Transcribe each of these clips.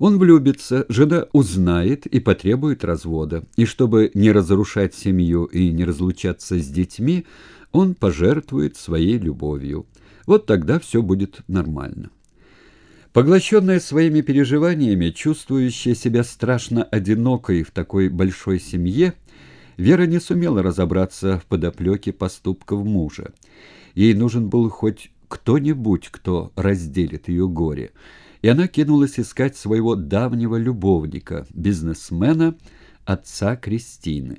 Он влюбится, жена узнает и потребует развода. И чтобы не разрушать семью и не разлучаться с детьми, он пожертвует своей любовью. Вот тогда все будет нормально. Поглощенная своими переживаниями, чувствующая себя страшно одинокой в такой большой семье, Вера не сумела разобраться в подоплеке поступков мужа. Ей нужен был хоть кто-нибудь, кто разделит ее горе – и она кинулась искать своего давнего любовника, бизнесмена, отца Кристины.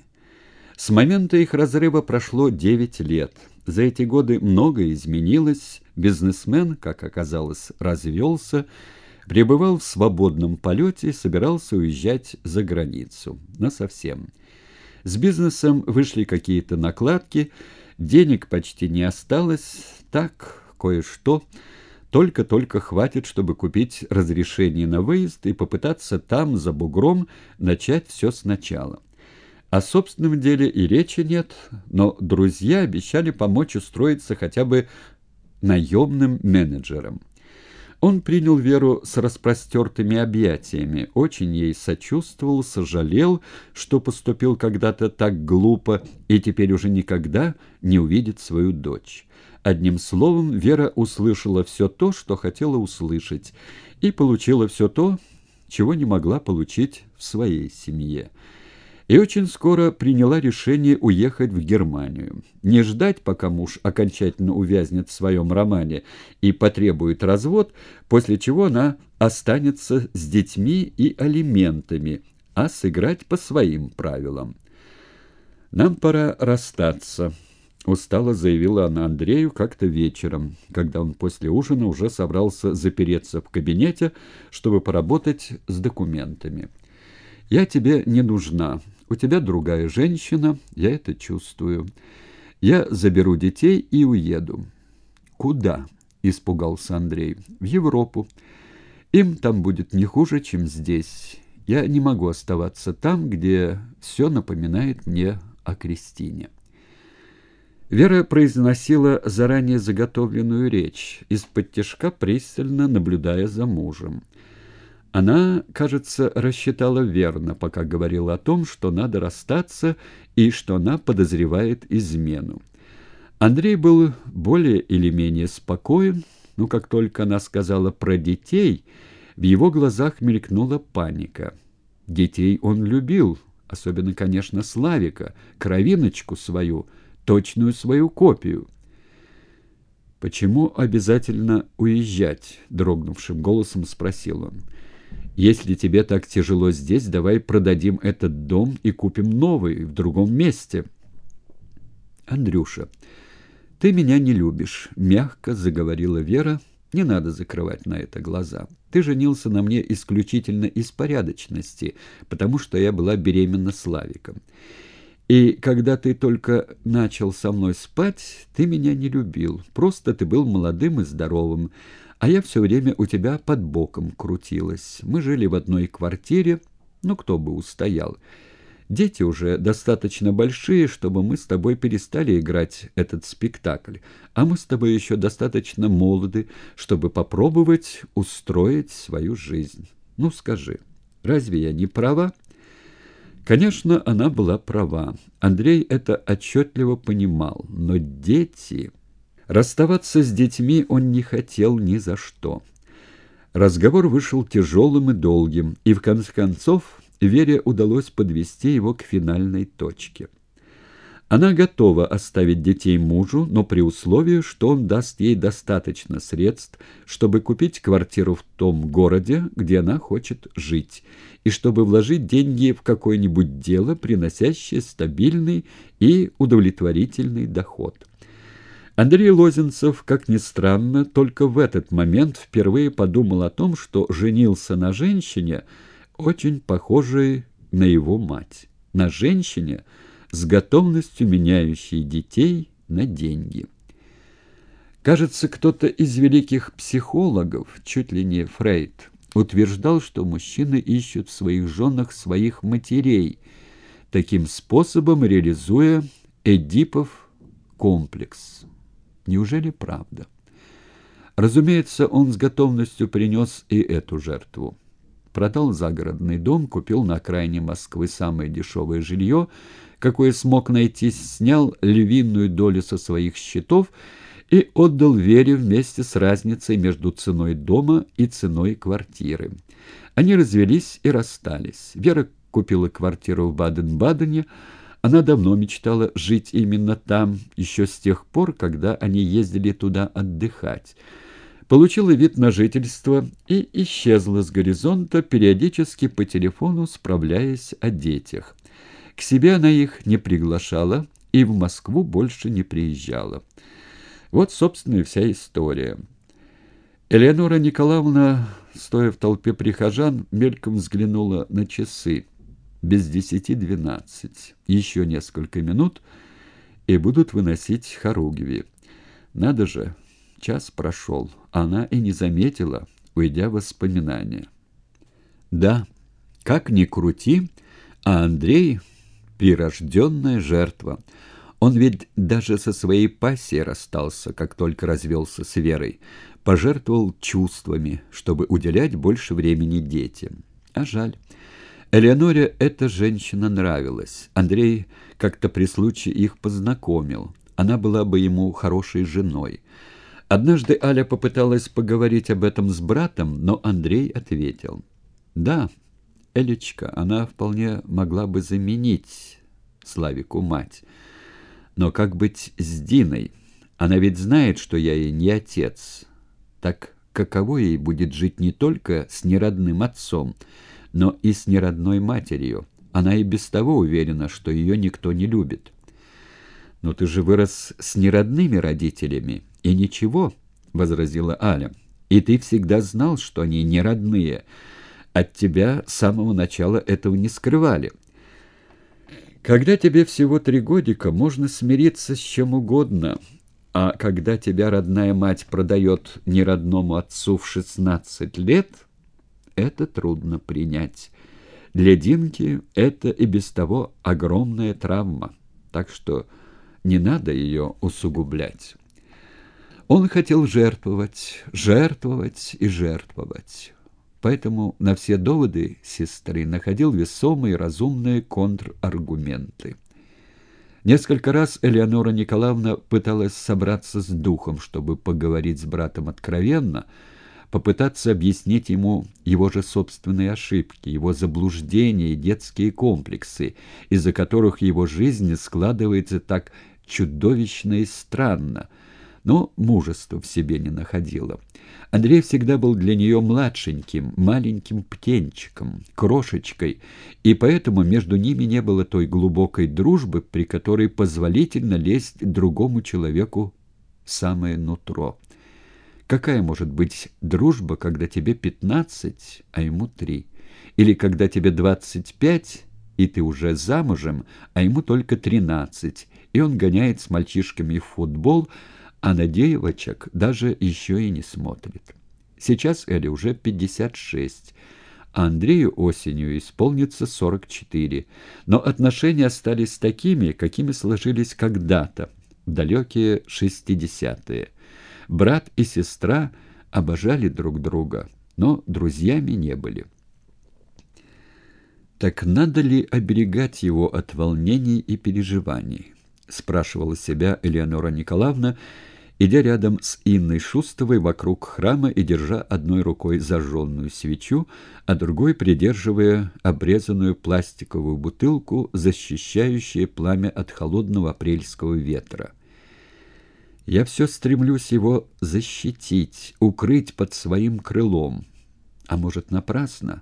С момента их разрыва прошло девять лет. За эти годы многое изменилось. Бизнесмен, как оказалось, развелся, пребывал в свободном полете и собирался уезжать за границу. Насовсем. С бизнесом вышли какие-то накладки, денег почти не осталось, так, кое-что – только-только хватит, чтобы купить разрешение на выезд и попытаться там, за бугром, начать все сначала. О собственном деле и речи нет, но друзья обещали помочь устроиться хотя бы наемным менеджером. Он принял Веру с распростертыми объятиями, очень ей сочувствовал, сожалел, что поступил когда-то так глупо и теперь уже никогда не увидит свою дочь. Одним словом, Вера услышала все то, что хотела услышать, и получила все то, чего не могла получить в своей семье. И очень скоро приняла решение уехать в Германию. Не ждать, пока муж окончательно увязнет в своем романе и потребует развод, после чего она останется с детьми и алиментами, а сыграть по своим правилам. «Нам пора расстаться», Устало заявила она Андрею как-то вечером, когда он после ужина уже собрался запереться в кабинете, чтобы поработать с документами. «Я тебе не нужна. У тебя другая женщина, я это чувствую. Я заберу детей и уеду». «Куда?» — испугался Андрей. «В Европу. Им там будет не хуже, чем здесь. Я не могу оставаться там, где все напоминает мне о Кристине». Вера произносила заранее заготовленную речь, из-под тяжка пристально наблюдая за мужем. Она, кажется, рассчитала верно, пока говорила о том, что надо расстаться и что она подозревает измену. Андрей был более или менее спокоен, но как только она сказала про детей, в его глазах мелькнула паника. Детей он любил, особенно, конечно, Славика, кровиночку свою — точную свою копию. «Почему обязательно уезжать?» — дрогнувшим голосом спросил он. «Если тебе так тяжело здесь, давай продадим этот дом и купим новый в другом месте». «Андрюша, ты меня не любишь», — мягко заговорила Вера. «Не надо закрывать на это глаза. Ты женился на мне исключительно из порядочности, потому что я была беременна Славиком. И когда ты только начал со мной спать, ты меня не любил. Просто ты был молодым и здоровым, а я все время у тебя под боком крутилась. Мы жили в одной квартире, ну кто бы устоял. Дети уже достаточно большие, чтобы мы с тобой перестали играть этот спектакль, а мы с тобой еще достаточно молоды, чтобы попробовать устроить свою жизнь. Ну скажи, разве я не права?» Конечно, она была права. Андрей это отчетливо понимал. Но дети... Расставаться с детьми он не хотел ни за что. Разговор вышел тяжелым и долгим, и в конце концов Вере удалось подвести его к финальной точке. Она готова оставить детей мужу, но при условии, что он даст ей достаточно средств, чтобы купить квартиру в том городе, где она хочет жить, и чтобы вложить деньги в какое-нибудь дело, приносящее стабильный и удовлетворительный доход. Андрей Лозенцев, как ни странно, только в этот момент впервые подумал о том, что женился на женщине, очень похожей на его мать. На женщине – с готовностью меняющие детей на деньги. Кажется, кто-то из великих психологов, чуть ли не Фрейд, утверждал, что мужчины ищут в своих женах своих матерей, таким способом реализуя Эдипов комплекс. Неужели правда? Разумеется, он с готовностью принес и эту жертву. Продал загородный дом, купил на окраине Москвы самое дешевое жилье, какое смог найти, снял львиную долю со своих счетов и отдал Вере вместе с разницей между ценой дома и ценой квартиры. Они развелись и расстались. Вера купила квартиру в Баден-Бадене, она давно мечтала жить именно там, еще с тех пор, когда они ездили туда отдыхать. Получила вид на жительство и исчезла с горизонта, периодически по телефону справляясь о детях. К себе она их не приглашала и в Москву больше не приезжала. Вот, собственно, и вся история. Элеонора Николаевна, стоя в толпе прихожан, мельком взглянула на часы без десяти двенадцать. Еще несколько минут, и будут выносить Харугви. Надо же, час прошел, она и не заметила, уйдя в воспоминания. Да, как ни крути, а Андрей — прирожденная жертва. Он ведь даже со своей пассией расстался, как только развелся с Верой, пожертвовал чувствами, чтобы уделять больше времени детям. А жаль. Элеоноре эта женщина нравилась. Андрей как-то при случае их познакомил. Она была бы ему хорошей женой. Однажды Аля попыталась поговорить об этом с братом, но Андрей ответил. «Да, Элечка, она вполне могла бы заменить Славику мать. Но как быть с Диной? Она ведь знает, что я ей не отец. Так каково ей будет жить не только с неродным отцом, но и с неродной матерью. Она и без того уверена, что ее никто не любит. «Но ты же вырос с неродными родителями, и ничего», — возразила Аля. «И ты всегда знал, что они не родные. От тебя с самого начала этого не скрывали». «Когда тебе всего три годика, можно смириться с чем угодно, а когда тебя родная мать продает неродному отцу в шестнадцать лет...» это трудно принять. Для Динки это и без того огромная травма, так что не надо ее усугублять. Он хотел жертвовать, жертвовать и жертвовать. Поэтому на все доводы сестры находил весомые разумные контраргументы. Несколько раз Элеонора Николаевна пыталась собраться с духом, чтобы поговорить с братом откровенно, попытаться объяснить ему его же собственные ошибки, его заблуждения и детские комплексы, из-за которых его жизнь складывается так чудовищно и странно, но мужества в себе не находила. Андрей всегда был для нее младшеньким, маленьким птенчиком, крошечкой, и поэтому между ними не было той глубокой дружбы, при которой позволительно лезть другому человеку в самое нутро. Какая может быть дружба, когда тебе пятнадцать, а ему три? Или когда тебе двадцать пять, и ты уже замужем, а ему только тринадцать, и он гоняет с мальчишками в футбол, а на девочек даже еще и не смотрит. Сейчас Эле уже пятьдесят шесть, а Андрею осенью исполнится сорок четыре, но отношения остались такими, какими сложились когда-то, в далекие шестидесятые. Брат и сестра обожали друг друга, но друзьями не были. «Так надо ли оберегать его от волнений и переживаний?» — спрашивала себя Элеонора Николаевна, идя рядом с Инной Шустовой вокруг храма и держа одной рукой зажженную свечу, а другой придерживая обрезанную пластиковую бутылку, защищающую пламя от холодного апрельского ветра. Я все стремлюсь его защитить, укрыть под своим крылом. А может, напрасно?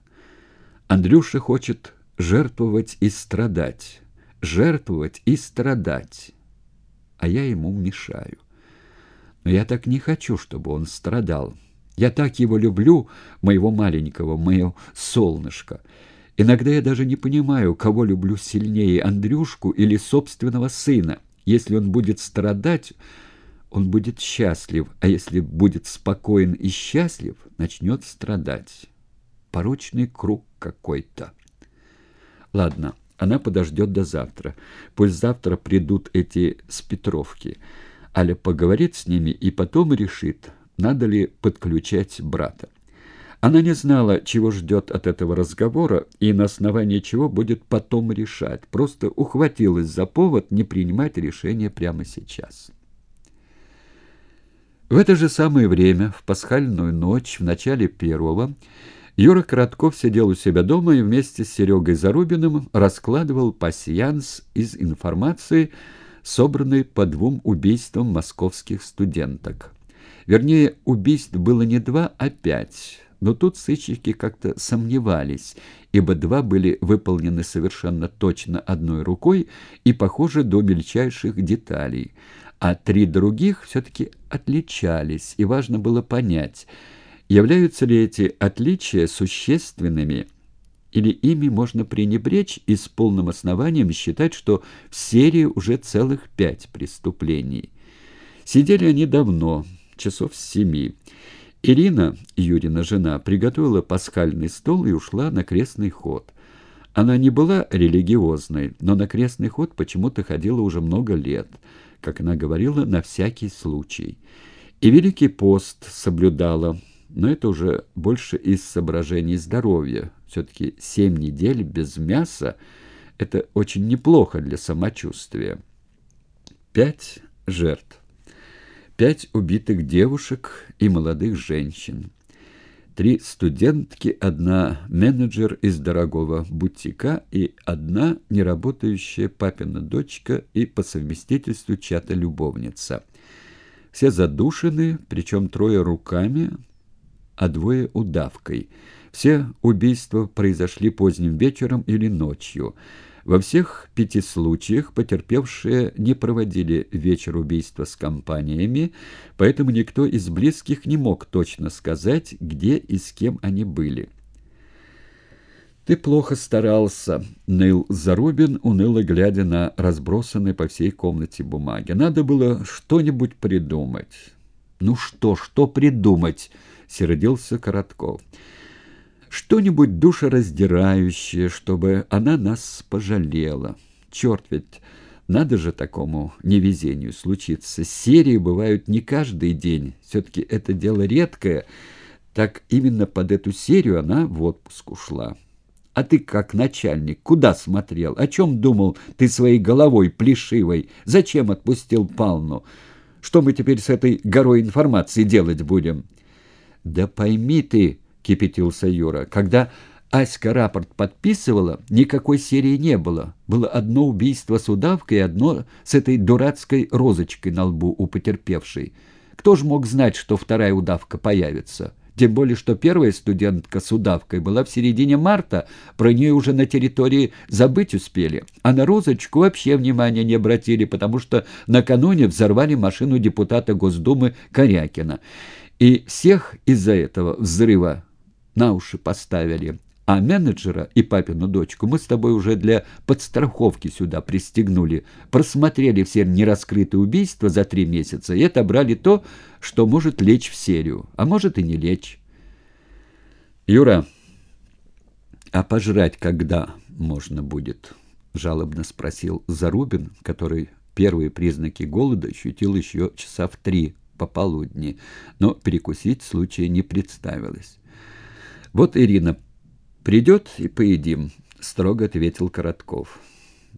Андрюша хочет жертвовать и страдать, жертвовать и страдать, а я ему мешаю. Но я так не хочу, чтобы он страдал. Я так его люблю, моего маленького, мое солнышко. Иногда я даже не понимаю, кого люблю сильнее, Андрюшку или собственного сына. Если он будет страдать он будет счастлив, а если будет спокоен и счастлив, начнет страдать. Порочный круг какой-то. Ладно, она подождет до завтра. Пусть завтра придут эти с Петровки. Аля поговорит с ними и потом решит, надо ли подключать брата. Она не знала, чего ждет от этого разговора и на основании чего будет потом решать, просто ухватилась за повод не принимать решение прямо сейчас. В это же самое время, в пасхальную ночь, в начале первого, Юра Коротков сидел у себя дома и вместе с Серегой Зарубиным раскладывал пасьянс из информации, собранной по двум убийствам московских студенток. Вернее, убийств было не два, а пять, но тут сыщики как-то сомневались, ибо два были выполнены совершенно точно одной рукой и похожи до мельчайших деталей, а три других все-таки отличались, и важно было понять, являются ли эти отличия существенными или ими можно пренебречь и с полным основанием считать, что в серии уже целых пять преступлений. Сидели они давно, часов с семи. Ирина, Юрина жена, приготовила пасхальный стол и ушла на крестный ход. Она не была религиозной, но на крестный ход почему-то ходила уже много лет, как она говорила, на всякий случай. И Великий пост соблюдала, но это уже больше из соображений здоровья. Все-таки семь недель без мяса – это очень неплохо для самочувствия. Пять жертв. Пять убитых девушек и молодых женщин. Три студентки, одна менеджер из дорогого бутика и одна неработающая папина дочка и по совместительству чья-то любовница. Все задушены, причем трое руками, а двое удавкой. Все убийства произошли поздним вечером или ночью – во всех пяти случаях потерпевшие не проводили вечер убийства с компаниями, поэтому никто из близких не мог точно сказать, где и с кем они были. «Ты плохо старался», — ныл Зарубин, уныло глядя на разбросанные по всей комнате бумаги. «Надо было что-нибудь придумать». «Ну что, что придумать?» — сердился Коротков. Что-нибудь душераздирающее, чтобы она нас пожалела. Черт ведь, надо же такому невезению случиться. Серии бывают не каждый день. Все-таки это дело редкое. Так именно под эту серию она в отпуск ушла. А ты, как начальник, куда смотрел? О чем думал ты своей головой плешивой? Зачем отпустил Палну? Что мы теперь с этой горой информации делать будем? Да пойми ты... — кипятился Юра. «Когда Аська рапорт подписывала, никакой серии не было. Было одно убийство с удавкой и одно с этой дурацкой розочкой на лбу у потерпевшей. Кто ж мог знать, что вторая удавка появится?» Тем более, что первая студентка с удавкой была в середине марта, про нее уже на территории забыть успели. А на розочку вообще внимания не обратили, потому что накануне взорвали машину депутата Госдумы Корякина. И всех из-за этого взрыва на уши поставили. А менеджера и папину дочку мы с тобой уже для подстраховки сюда пристегнули. Просмотрели все нераскрытые убийства за три месяца и отобрали то, что может лечь в серию, а может и не лечь. Юра, а пожрать когда можно будет? Жалобно спросил Зарубин, который первые признаки голода ощутил еще часа в три пополудни, но перекусить случая не представилось. «Вот Ирина придет и поедим», — строго ответил Коротков.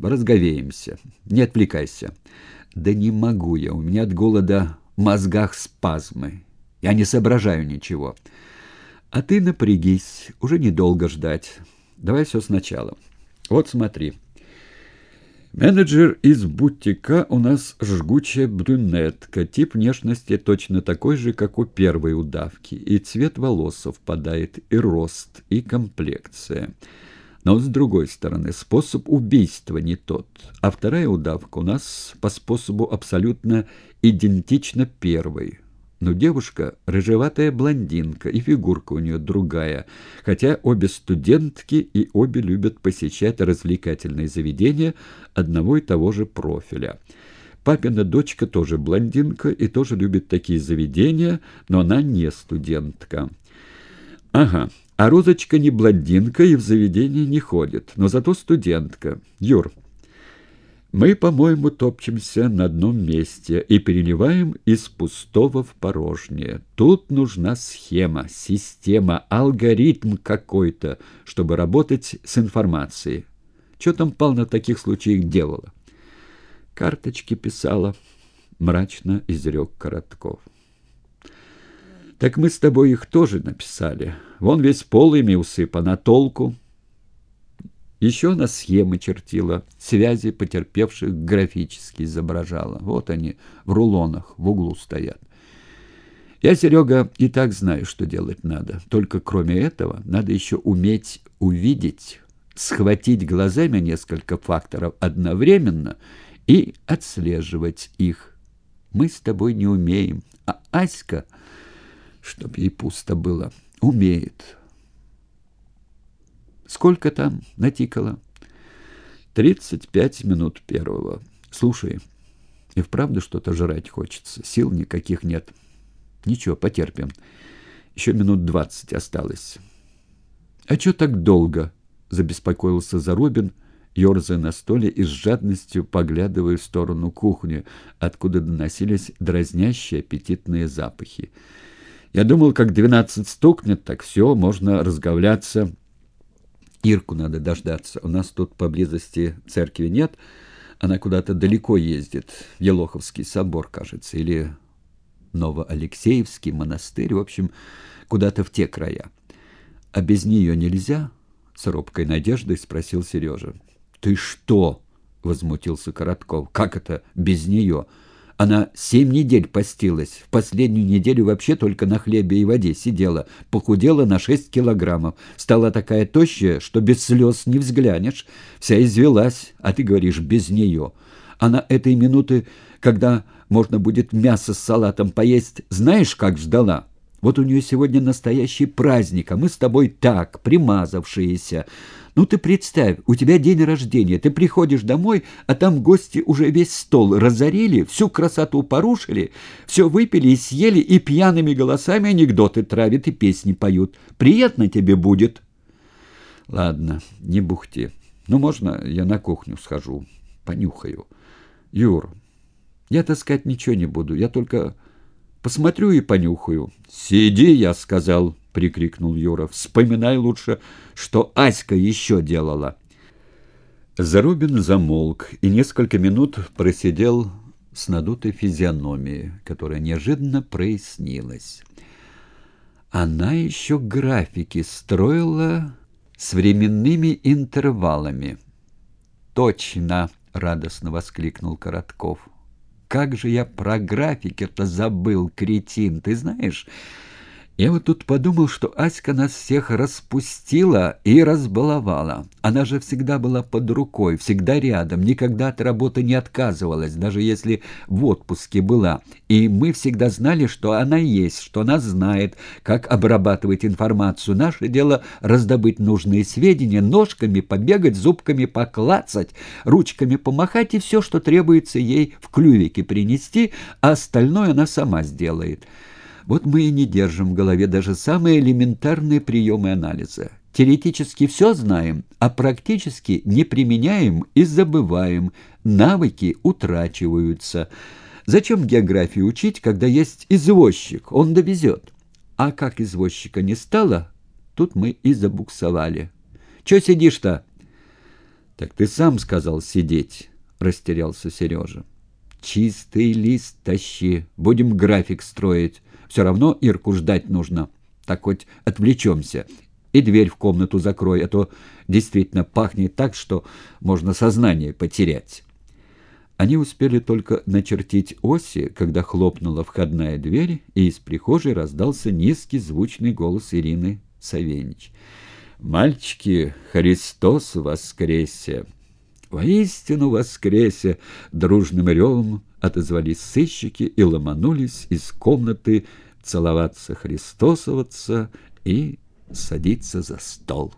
«Разговеемся. Не отвлекайся». «Да не могу я. У меня от голода в мозгах спазмы. Я не соображаю ничего». «А ты напрягись. Уже недолго ждать. Давай все сначала. Вот смотри». Менеджер из бутика у нас жгучая брюнетка, тип внешности точно такой же, как у первой удавки, и цвет волос совпадает, и рост, и комплекция. Но с другой стороны, способ убийства не тот, а вторая удавка у нас по способу абсолютно идентична первой, но девушка — рыжеватая блондинка, и фигурка у нее другая, хотя обе студентки и обе любят посещать развлекательные заведения одного и того же профиля. Папина дочка тоже блондинка и тоже любит такие заведения, но она не студентка. Ага, а Розочка не блондинка и в заведение не ходит, но зато студентка. Юр, Мы, по-моему, топчемся на одном месте и переливаем из пустого в порожнее. Тут нужна схема, система, алгоритм какой-то, чтобы работать с информацией. Что там Пал на таких случаях делала? Карточки писала, мрачно изрек Коротков. Так мы с тобой их тоже написали. Вон весь пол ими усыпан, а толку? Еще она схемы чертила, связи потерпевших графически изображала. Вот они в рулонах в углу стоят. Я, Серега, и так знаю, что делать надо. Только кроме этого надо еще уметь увидеть, схватить глазами несколько факторов одновременно и отслеживать их. Мы с тобой не умеем, а Аська, чтоб ей пусто было, умеет. Сколько там натикало? Тридцать пять минут первого. Слушай, и вправду что-то жрать хочется. Сил никаких нет. Ничего, потерпим. Еще минут двадцать осталось. А что так долго? Забеспокоился Зарубин, ерзая на столе и с жадностью поглядывая в сторону кухни, откуда доносились дразнящие аппетитные запахи. Я думал, как двенадцать стукнет, так все, можно разговляться Ирку надо дождаться. У нас тут поблизости церкви нет. Она куда-то далеко ездит. В Елоховский собор, кажется, или Новоалексеевский монастырь. В общем, куда-то в те края. А без нее нельзя? С робкой надеждой спросил Сережа. Ты что? Возмутился Коротков. Как это без нее? — она семь недель постилась. В последнюю неделю вообще только на хлебе и воде сидела. Похудела на шесть килограммов. Стала такая тощая, что без слез не взглянешь. Вся извелась, а ты говоришь, без нее. Она этой минуты, когда можно будет мясо с салатом поесть, знаешь, как ждала? Вот у нее сегодня настоящий праздник, а мы с тобой так, примазавшиеся. Ну ты представь, у тебя день рождения, ты приходишь домой, а там гости уже весь стол разорили, всю красоту порушили, все выпили и съели, и пьяными голосами анекдоты травят и песни поют. Приятно тебе будет. Ладно, не бухти. Ну, можно я на кухню схожу, понюхаю. Юр, я таскать ничего не буду, я только посмотрю и понюхаю. Сиди, я сказал. — прикрикнул Юра. «Вспоминай лучше, что Аська еще делала». Зарубин замолк и несколько минут просидел с надутой физиономией, которая неожиданно прояснилась. Она еще графики строила с временными интервалами. «Точно!» — радостно воскликнул Коротков. «Как же я про графики-то забыл, кретин! Ты знаешь...» Я вот тут подумал, что Аська нас всех распустила и разбаловала. Она же всегда была под рукой, всегда рядом, никогда от работы не отказывалась, даже если в отпуске была. И мы всегда знали, что она есть, что она знает, как обрабатывать информацию. Наше дело раздобыть нужные сведения, ножками побегать, зубками поклацать, ручками помахать и все, что требуется ей в клювике принести, а остальное она сама сделает. Вот мы и не держим в голове даже самые элементарные приемы анализа. Теоретически все знаем, а практически не применяем и забываем. Навыки утрачиваются. Зачем географию учить, когда есть извозчик, он довезет? А как извозчика не стало, тут мы и забуксовали. Че сидишь-то? Так ты сам сказал сидеть, растерялся Сережа. Чистый лист тащи, будем график строить. Все равно Ирку ждать нужно. Так хоть отвлечемся. И дверь в комнату закрой, а то действительно пахнет так, что можно сознание потерять. Они успели только начертить оси, когда хлопнула входная дверь, и из прихожей раздался низкий звучный голос Ирины Савенич. «Мальчики, Христос воскресе!» «Воистину воскресе!» — дружным ревом отозвались сыщики и ломанулись из комнаты целоваться, христосоваться и садиться за стол.